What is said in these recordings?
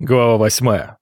Глава восьмая.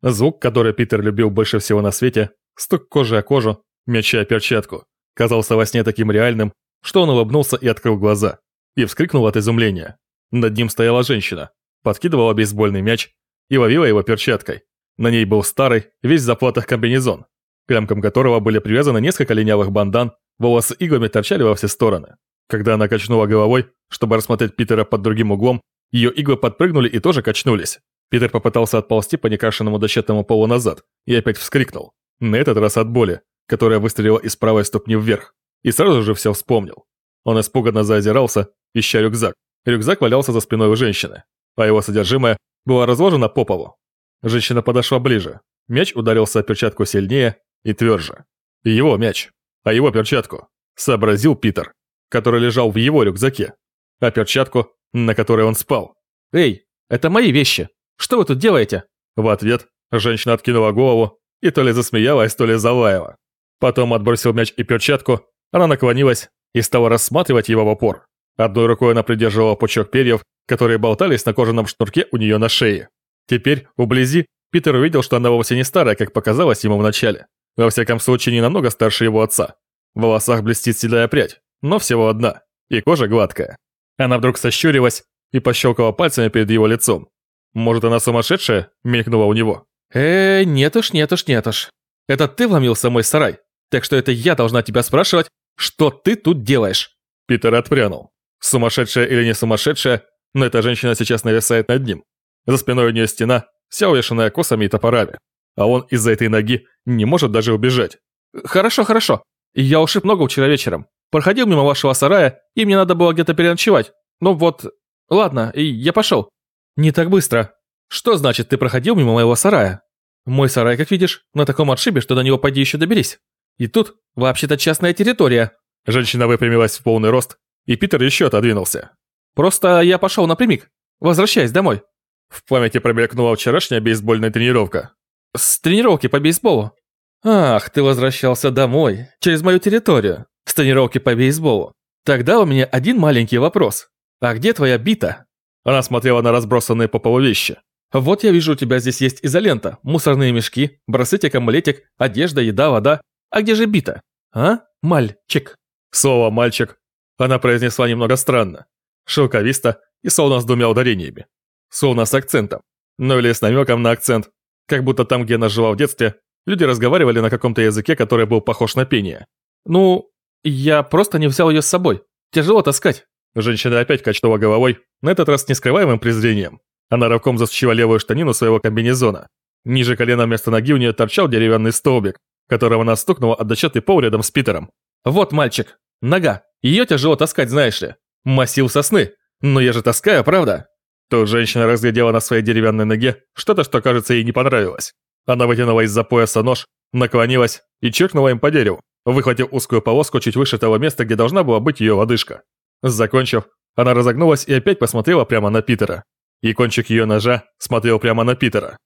Звук, который Питер любил больше всего на свете, стук кожи о кожу, мяча о перчатку, казался во сне таким реальным, что он улыбнулся и открыл глаза, и вскрикнул от изумления. Над ним стояла женщина, подкидывала бейсбольный мяч и ловила его перчаткой. На ней был старый, весь в заплатах комбинезон, к лямкам которого были привязаны несколько линявых бандан, волосы иглами торчали во все стороны. Когда она качнула головой, чтобы рассмотреть Питера под другим углом, ее иглы подпрыгнули и тоже качнулись. Питер попытался отползти по некрашенному дощатому полу назад и опять вскрикнул. На этот раз от боли, которая выстрелила из правой ступни вверх. И сразу же все вспомнил. Он испуганно заозирался, ища рюкзак. Рюкзак валялся за спиной у женщины, а его содержимое было разложено по полу. Женщина подошла ближе. Мяч ударился о перчатку сильнее и тверже. Его мяч, а его перчатку, сообразил Питер, который лежал в его рюкзаке, а перчатку на которой он спал. «Эй, это мои вещи! Что вы тут делаете?» В ответ женщина откинула голову и то ли засмеялась, то ли залаяла. Потом отбросил мяч и перчатку, она наклонилась и стала рассматривать его в опор. Одной рукой она придерживала пучок перьев, которые болтались на кожаном шнурке у нее на шее. Теперь, вблизи, Питер увидел, что она вовсе не старая, как показалось ему вначале. Во всяком случае, не намного старше его отца. В волосах блестит седая прядь, но всего одна, и кожа гладкая. Она вдруг сощурилась и пощелкала пальцами перед его лицом. Может, она сумасшедшая? Мелькнула у него. Э, нет уж, нет уж, нет уж. Это ты вломился в мой сарай. Так что это я должна тебя спрашивать, что ты тут делаешь. Питер отпрянул. Сумасшедшая или не сумасшедшая, но эта женщина сейчас нависает над ним. За спиной у нее стена, вся увешанная косами и топорами. А он из-за этой ноги не может даже убежать. Хорошо, хорошо. Я ушиб ногу вчера вечером. Проходил мимо вашего сарая, и мне надо было где-то переночевать. Ну вот, ладно, и я пошел. Не так быстро. Что значит, ты проходил мимо моего сарая? Мой сарай, как видишь, на таком отшибе, что до него пойди еще доберись. И тут вообще-то частная территория. Женщина выпрямилась в полный рост, и Питер еще отодвинулся. Просто я пошел напрямик. Возвращаясь домой. В памяти промелькнула вчерашняя бейсбольная тренировка. С тренировки по бейсболу. Ах, ты возвращался домой, через мою территорию с тренировки по бейсболу. Тогда у меня один маленький вопрос. А где твоя бита? Она смотрела на разбросанные по полу вещи. Вот я вижу, у тебя здесь есть изолента, мусорные мешки, браслетик-амулетик, одежда, еда, вода. А где же бита? А? Мальчик. Слово «мальчик» она произнесла немного странно, шелковисто и словно с двумя ударениями. Словно с акцентом. Ну или с намеком на акцент. Как будто там, где она жила в детстве, люди разговаривали на каком-то языке, который был похож на пение. Ну, «Я просто не взял ее с собой. Тяжело таскать». Женщина опять качнула головой, на этот раз с нескрываемым презрением. Она рывком засучила левую штанину своего комбинезона. Ниже колена вместо ноги у нее торчал деревянный столбик, которого она стукнула от дощатый пол рядом с Питером. «Вот мальчик, нога. Ее тяжело таскать, знаешь ли. Массив сосны. Но я же таскаю, правда?» Тут женщина разглядела на своей деревянной ноге что-то, что, кажется, ей не понравилось. Она вытянула из-за пояса нож, наклонилась и чиркнула им по дереву выхватив узкую полоску чуть выше того места, где должна была быть ее лодыжка. Закончив, она разогнулась и опять посмотрела прямо на Питера. И кончик ее ножа смотрел прямо на Питера.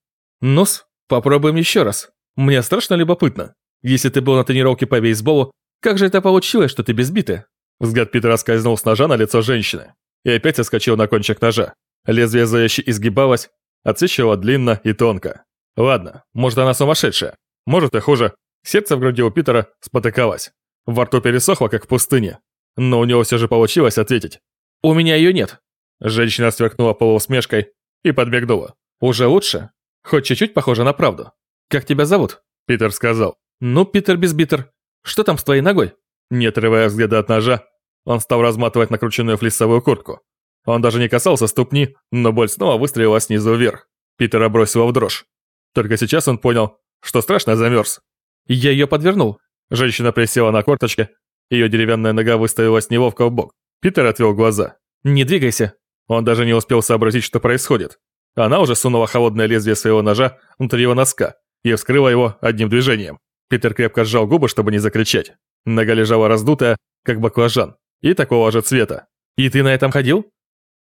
«Ну-с, попробуем еще раз. Мне страшно любопытно. Если ты был на тренировке по бейсболу, как же это получилось, что ты без биты?» Взгляд Питера скользнул с ножа на лицо женщины. И опять соскочил на кончик ножа. Лезвие заяще изгибалось, отсвечивало длинно и тонко. Ладно, может она сумасшедшая. Может и хуже. Сердце в груди у Питера спотыкалось. Во рту пересохло, как в пустыне. Но у него все же получилось ответить. «У меня ее нет». Женщина сверкнула полуусмешкой и подбегнула. «Уже лучше? Хоть чуть-чуть похоже на правду. Как тебя зовут?» Питер сказал. «Ну, Питер без битер. Что там с твоей ногой?» Не отрывая взгляда от ножа, он стал разматывать накрученную флисовую куртку. Он даже не касался ступни, но боль снова выстрелила снизу вверх. Питера бросила в дрожь. Только сейчас он понял, что страшно замерз. Я ее подвернул. Женщина присела на корточки, ее деревянная нога выставилась неловко в бок. Питер отвел глаза. «Не двигайся». Он даже не успел сообразить, что происходит. Она уже сунула холодное лезвие своего ножа внутри его носка и вскрыла его одним движением. Питер крепко сжал губы, чтобы не закричать. Нога лежала раздутая, как баклажан, и такого же цвета. «И ты на этом ходил?»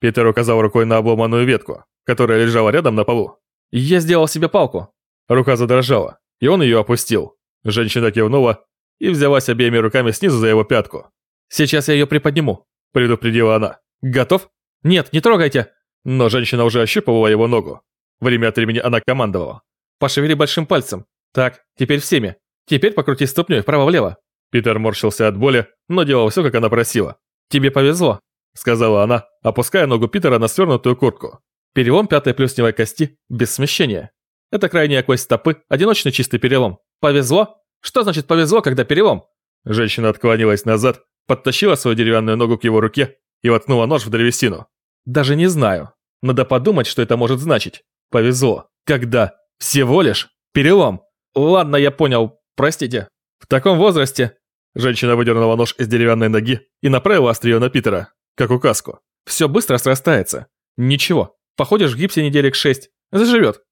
Питер указал рукой на обломанную ветку, которая лежала рядом на полу. «Я сделал себе палку». Рука задрожала, и он ее опустил. Женщина кивнула и взялась обеими руками снизу за его пятку. «Сейчас я ее приподниму», – предупредила она. «Готов?» «Нет, не трогайте!» Но женщина уже ощупывала его ногу. Время от времени она командовала. «Пошевели большим пальцем. Так, теперь всеми. Теперь покрути ступней вправо-влево». Питер морщился от боли, но делал все, как она просила. «Тебе повезло», — сказала она, опуская ногу Питера на свернутую куртку. «Перелом пятой плюсневой кости без смещения. Это крайняя кость стопы, одиночный чистый перелом. Повезло? Что значит повезло, когда перелом?» Женщина отклонилась назад, подтащила свою деревянную ногу к его руке и воткнула нож в древесину. «Даже не знаю. Надо подумать, что это может значить. Повезло. Когда? Всего лишь? Перелом. Ладно, я понял. Простите. В таком возрасте...» Женщина выдернула нож из деревянной ноги и направила острие на Питера, как указку. «Все быстро срастается. Ничего. Походишь в гипсе неделек шесть. Заживет.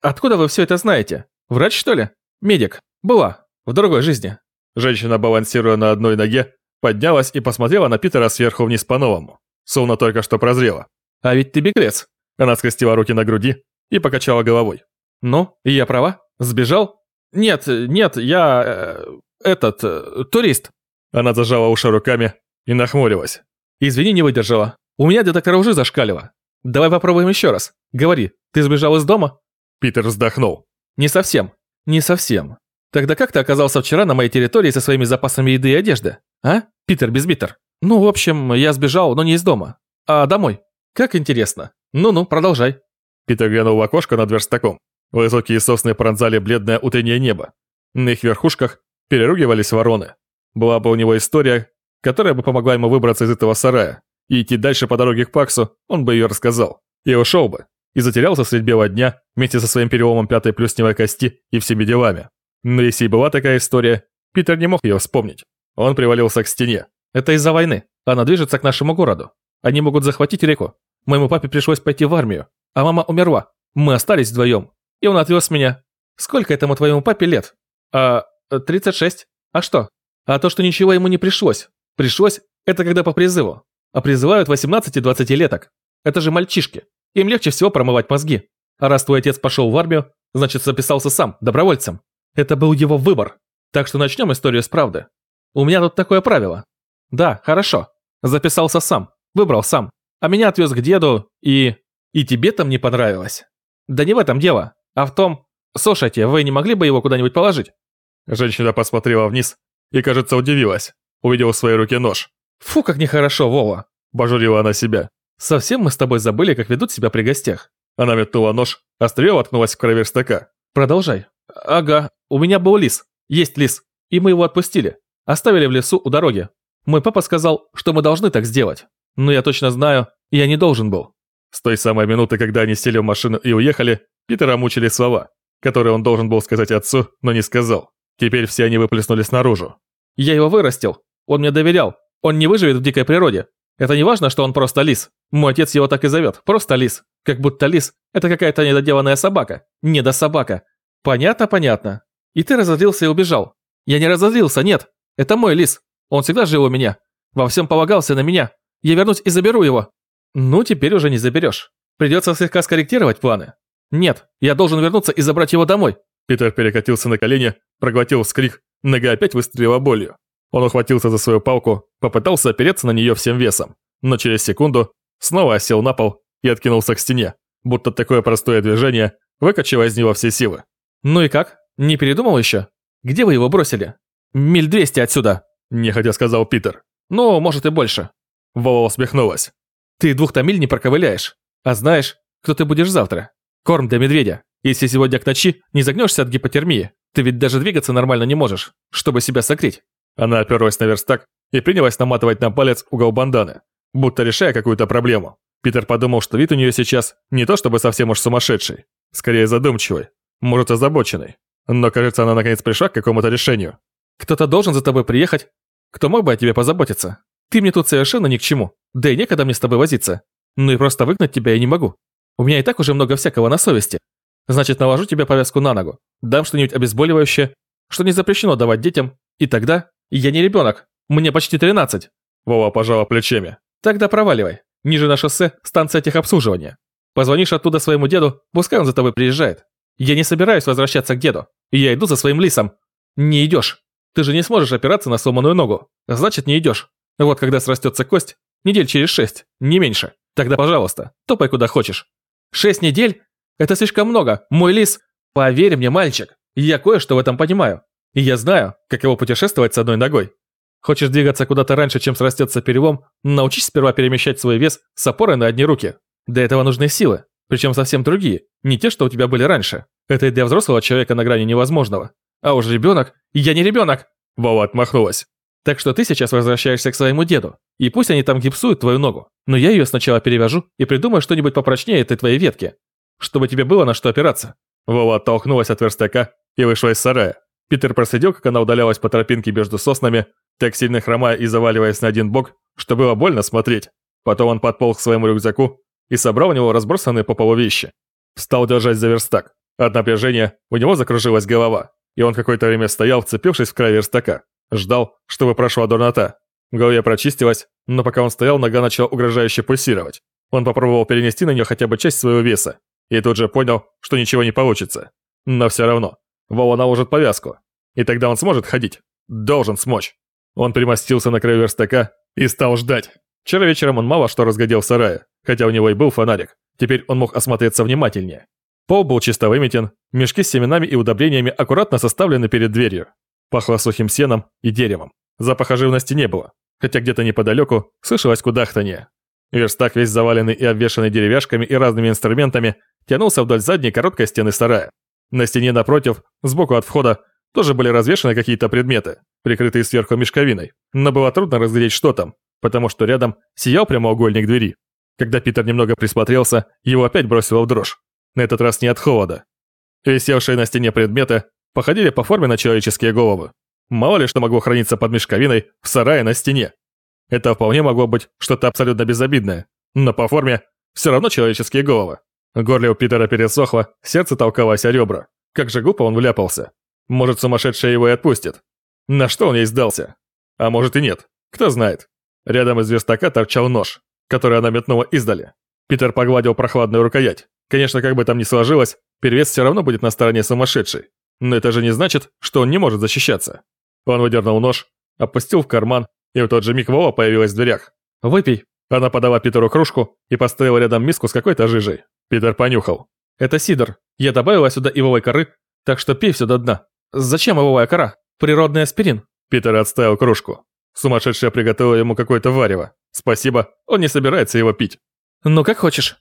Откуда вы все это знаете? Врач, что ли? Медик. Была. В другой жизни». Женщина, балансируя на одной ноге, поднялась и посмотрела на Питера сверху вниз по-новому, словно только что прозрела. «А ведь ты беглец!» Она скрестила руки на груди и покачала головой. «Ну, и я права? Сбежал?» «Нет, нет, я... Э, этот... Э, турист». Она зажала уши руками и нахмурилась. «Извини, не выдержала. У меня детектор уже зашкалило. Давай попробуем еще раз. Говори, ты сбежал из дома?» Питер вздохнул. «Не совсем. Не совсем. Тогда как ты оказался вчера на моей территории со своими запасами еды и одежды? А? Питер Безбитер. Ну, в общем, я сбежал, но не из дома. А домой. Как интересно. Ну-ну, продолжай. Питер глянул в окошко над верстаком. Высокие сосны пронзали бледное утреннее небо. На их верхушках переругивались вороны. Была бы у него история, которая бы помогла ему выбраться из этого сарая. И идти дальше по дороге к Паксу, он бы ее рассказал. И ушел бы. И затерялся средь бела дня вместе со своим переломом пятой плюсневой кости и всеми делами. Но если и была такая история, Питер не мог ее вспомнить. Он привалился к стене. «Это из-за войны. Она движется к нашему городу. Они могут захватить реку. Моему папе пришлось пойти в армию, а мама умерла. Мы остались вдвоем. И он отвез меня. Сколько этому твоему папе лет? А, 36. А что? А то, что ничего ему не пришлось. Пришлось, это когда по призыву. А призывают 18-20-леток. Это же мальчишки. Им легче всего промывать мозги. А раз твой отец пошел в армию, значит записался сам, добровольцем. Это был его выбор. Так что начнем историю с правды. У меня тут такое правило. Да, хорошо. Записался сам. Выбрал сам. А меня отвез к деду и... И тебе там не понравилось? Да не в этом дело, а в том... Слушайте, вы не могли бы его куда-нибудь положить? Женщина посмотрела вниз и, кажется, удивилась. Увидела в своей руке нож. Фу, как нехорошо, Вова. Божурила она себя. Совсем мы с тобой забыли, как ведут себя при гостях. Она метнула нож, острее воткнулась в край верстака. Продолжай. Ага, у меня был лис. Есть лис. И мы его отпустили. Оставили в лесу у дороги. Мой папа сказал, что мы должны так сделать. Но я точно знаю, я не должен был. С той самой минуты, когда они сели в машину и уехали, Питера мучили слова, которые он должен был сказать отцу, но не сказал. Теперь все они выплеснулись наружу. Я его вырастил. Он мне доверял. Он не выживет в дикой природе. Это не важно, что он просто лис. Мой отец его так и зовет. Просто лис. Как будто лис – это какая-то недоделанная собака. Недособака. Понятно, понятно. И ты разозлился и убежал. Я не разозлился, нет. Это мой лис. Он всегда жил у меня. Во всем полагался на меня. Я вернусь и заберу его. Ну, теперь уже не заберешь. Придется слегка скорректировать планы. Нет, я должен вернуться и забрать его домой. Питер перекатился на колени, проглотил вскрик, нога опять выстрелила болью. Он ухватился за свою палку, попытался опереться на нее всем весом, но через секунду снова осел на пол и откинулся к стене, будто такое простое движение выкачало из него все силы. «Ну и как? Не передумал еще? Где вы его бросили?» «Миль двести отсюда», – нехотя сказал Питер. «Ну, может и больше». Вова усмехнулась. «Ты двух-то миль не проковыляешь. А знаешь, кто ты будешь завтра? Корм для медведя. Если сегодня к ночи не загнешься от гипотермии, ты ведь даже двигаться нормально не можешь, чтобы себя согреть». Она оперлась на верстак и принялась наматывать на палец угол банданы, будто решая какую-то проблему. Питер подумал, что вид у нее сейчас не то чтобы совсем уж сумасшедший, скорее задумчивый, может озабоченный. Но, кажется, она наконец пришла к какому-то решению. «Кто-то должен за тобой приехать. Кто мог бы о тебе позаботиться? Ты мне тут совершенно ни к чему. Да и некогда мне с тобой возиться. Ну и просто выгнать тебя я не могу. У меня и так уже много всякого на совести. Значит, наложу тебе повязку на ногу, дам что-нибудь обезболивающее, что не запрещено давать детям, и тогда я не ребенок, мне почти 13. Вова пожала плечами. Тогда проваливай. Ниже на шоссе станция техобслуживания. Позвонишь оттуда своему деду, пускай он за тобой приезжает. Я не собираюсь возвращаться к деду. Я иду за своим лисом. Не идешь. Ты же не сможешь опираться на сломанную ногу. Значит, не идешь. Вот когда срастется кость, недель через шесть, не меньше. Тогда, пожалуйста, топай куда хочешь. Шесть недель? Это слишком много, мой лис. Поверь мне, мальчик, я кое-что в этом понимаю. И я знаю, как его путешествовать с одной ногой. Хочешь двигаться куда-то раньше, чем срастется перелом, научись сперва перемещать свой вес с опорой на одни руки. Для этого нужны силы, причем совсем другие, не те, что у тебя были раньше. Это и для взрослого человека на грани невозможного. А уж ребенок... Я не ребенок! Вова отмахнулась. Так что ты сейчас возвращаешься к своему деду, и пусть они там гипсуют твою ногу, но я ее сначала перевяжу и придумаю что-нибудь попрочнее этой твоей ветки, чтобы тебе было на что опираться». Вова оттолкнулась от верстака и вышла из сарая. Питер проследил, как она удалялась по тропинке между соснами, так сильно хромая и заваливаясь на один бок, что было больно смотреть. Потом он подполз к своему рюкзаку и собрал у него разбросанные по полу вещи. Встал держать за верстак. От напряжения у него закружилась голова, и он какое-то время стоял, вцепившись в край верстака. Ждал, чтобы прошла дурнота. В голове прочистилась, но пока он стоял, нога начала угрожающе пульсировать. Он попробовал перенести на нее хотя бы часть своего веса, и тут же понял, что ничего не получится. Но все равно. Вова наложит повязку. И тогда он сможет ходить. Должен смочь. Он примостился на краю верстака и стал ждать. Вчера вечером он мало что разглядел в сарае, хотя у него и был фонарик. Теперь он мог осмотреться внимательнее. Пол был чисто выметен, мешки с семенами и удобрениями аккуратно составлены перед дверью. Пахло сухим сеном и деревом. Запаха живности не было, хотя где-то неподалеку слышалось кудахтанье. Верстак, весь заваленный и обвешанный деревяшками и разными инструментами, тянулся вдоль задней короткой стены сарая. На стене напротив, сбоку от входа, тоже были развешаны какие-то предметы, прикрытые сверху мешковиной, но было трудно разглядеть, что там, потому что рядом сиял прямоугольник двери. Когда Питер немного присмотрелся, его опять бросило в дрожь. На этот раз не от холода. Висевшие на стене предметы походили по форме на человеческие головы. Мало ли что могло храниться под мешковиной в сарае на стене. Это вполне могло быть что-то абсолютно безобидное, но по форме все равно человеческие головы. Горле у Питера пересохло, сердце толкалось о ребра. Как же глупо он вляпался. Может, сумасшедшая его и отпустит. На что он ей сдался? А может и нет. Кто знает. Рядом из верстака торчал нож, который она метнула издали. Питер погладил прохладную рукоять. Конечно, как бы там ни сложилось, перевес все равно будет на стороне сумасшедшей. Но это же не значит, что он не может защищаться. Он выдернул нож, опустил в карман, и в тот же миг Вова появилась в дверях. «Выпей». Она подала Питеру кружку и поставила рядом миску с какой-то жижей. Питер понюхал. «Это сидр. Я добавила сюда ивовой коры, так что пей все до дна. Зачем ивовая кора? Природный аспирин». Питер отставил кружку. Сумасшедшая приготовила ему какое-то варево. Спасибо, он не собирается его пить. «Ну, как хочешь».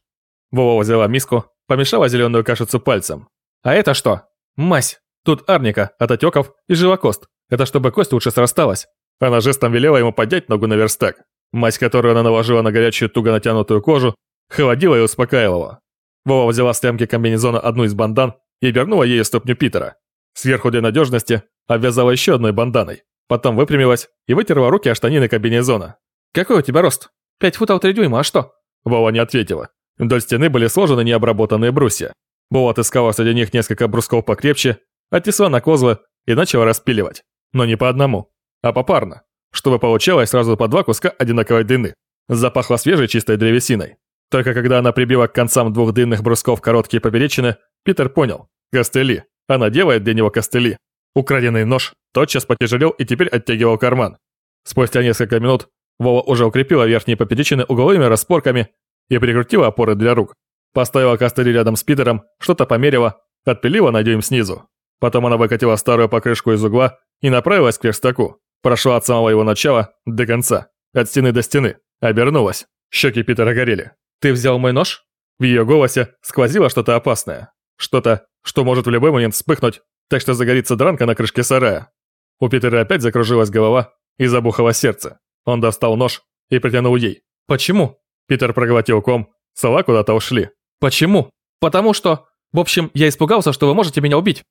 Вова взяла миску, помешала зеленую кашицу пальцем. «А это что?» «Мазь. Тут арника от отеков и живокост. Это чтобы кость лучше срасталась. Она жестом велела ему поднять ногу на верстак. Мазь, которую она наложила на горячую туго натянутую кожу, холодила и успокаивала. Вова взяла с лямки комбинезона одну из бандан и вернула ей ступню Питера. Сверху для надежности обвязала еще одной банданой. Потом выпрямилась и вытерла руки о штанины комбинезона. «Какой у тебя рост? Пять футов три дюйма, а что?» Вова не ответила. Вдоль стены были сложены необработанные брусья. Вова отыскала среди них несколько брусков покрепче отнесла на козлы и начала распиливать. Но не по одному, а попарно, чтобы получалось сразу по два куска одинаковой длины. Запахло свежей чистой древесиной. Только когда она прибила к концам двух длинных брусков короткие поперечины, Питер понял – костыли. Она делает для него костыли. Украденный нож тотчас потяжелел и теперь оттягивал карман. Спустя несколько минут Вова уже укрепила верхние поперечины угловыми распорками и прикрутила опоры для рук. Поставила костыли рядом с Питером, что-то померила, отпилила на дюйм снизу. Потом она выкатила старую покрышку из угла и направилась к верстаку. Прошла от самого его начала до конца, от стены до стены, обернулась. Щеки Питера горели. «Ты взял мой нож?» В ее голосе сквозило что-то опасное. Что-то, что может в любой момент вспыхнуть, так что загорится дранка на крышке сарая. У Питера опять закружилась голова и забухало сердце. Он достал нож и протянул ей. «Почему?» Питер проглотил ком, слова куда-то ушли. «Почему?» «Потому что...» «В общем, я испугался, что вы можете меня убить».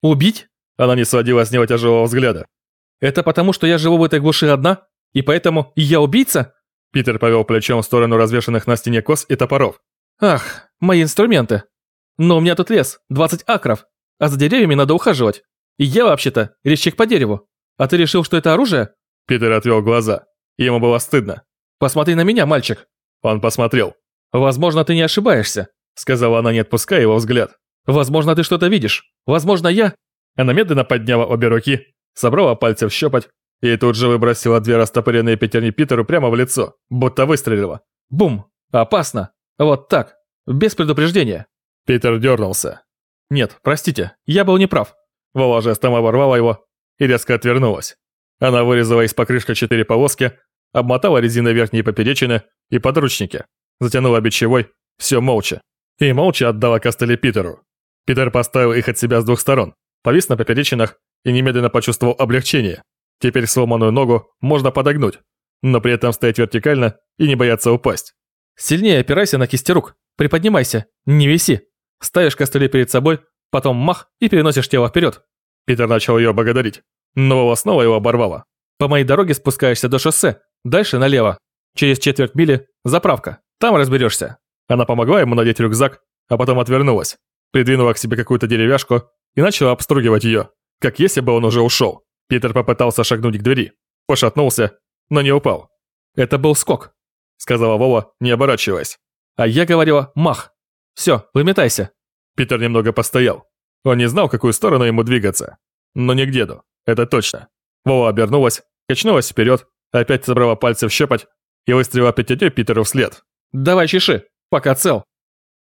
«Убить?» Она не сводила с него тяжелого взгляда. «Это потому, что я живу в этой глуши одна? И поэтому я убийца?» Питер повел плечом в сторону развешанных на стене кос и топоров. «Ах, мои инструменты. Но у меня тут лес, 20 акров, а за деревьями надо ухаживать. И я вообще-то резчик по дереву. А ты решил, что это оружие?» Питер отвел глаза. Ему было стыдно. «Посмотри на меня, мальчик». Он посмотрел. «Возможно, ты не ошибаешься», сказала она, не отпуская его взгляд. Возможно, ты что-то видишь. Возможно, я...» Она медленно подняла обе руки, собрала пальцы в щепоть и тут же выбросила две растопыренные пятерни Питеру прямо в лицо, будто выстрелила. Бум! Опасно. Вот так. Без предупреждения. Питер дернулся. Нет, простите, я был неправ. Вова жестом оборвала его и резко отвернулась. Она вырезала из покрышка четыре полоски, обмотала резиной верхние поперечины и подручники, затянула бичевой, все молча. И молча отдала костыли Питеру. Питер поставил их от себя с двух сторон, повис на поперечинах и немедленно почувствовал облегчение. Теперь сломанную ногу можно подогнуть, но при этом стоять вертикально и не бояться упасть. Сильнее опирайся на кисти рук, приподнимайся, не виси. Ставишь костыли перед собой, потом мах и переносишь тело вперед. Питер начал ее благодарить, но Вова снова его оборвала. По моей дороге спускаешься до шоссе, дальше налево. Через четверть мили заправка, там разберешься. Она помогла ему надеть рюкзак, а потом отвернулась, придвинула к себе какую-то деревяшку и начала обстругивать ее, как если бы он уже ушел. Питер попытался шагнуть к двери, пошатнулся, но не упал. «Это был скок», — сказала Вова, не оборачиваясь. «А я говорила мах. Все, выметайся». Питер немного постоял. Он не знал, в какую сторону ему двигаться. Но не к деду, это точно. Вова обернулась, качнулась вперед, опять собрала пальцы в щепоть и выстрелила пятятей Питеру вслед. «Давай чеши, пока цел».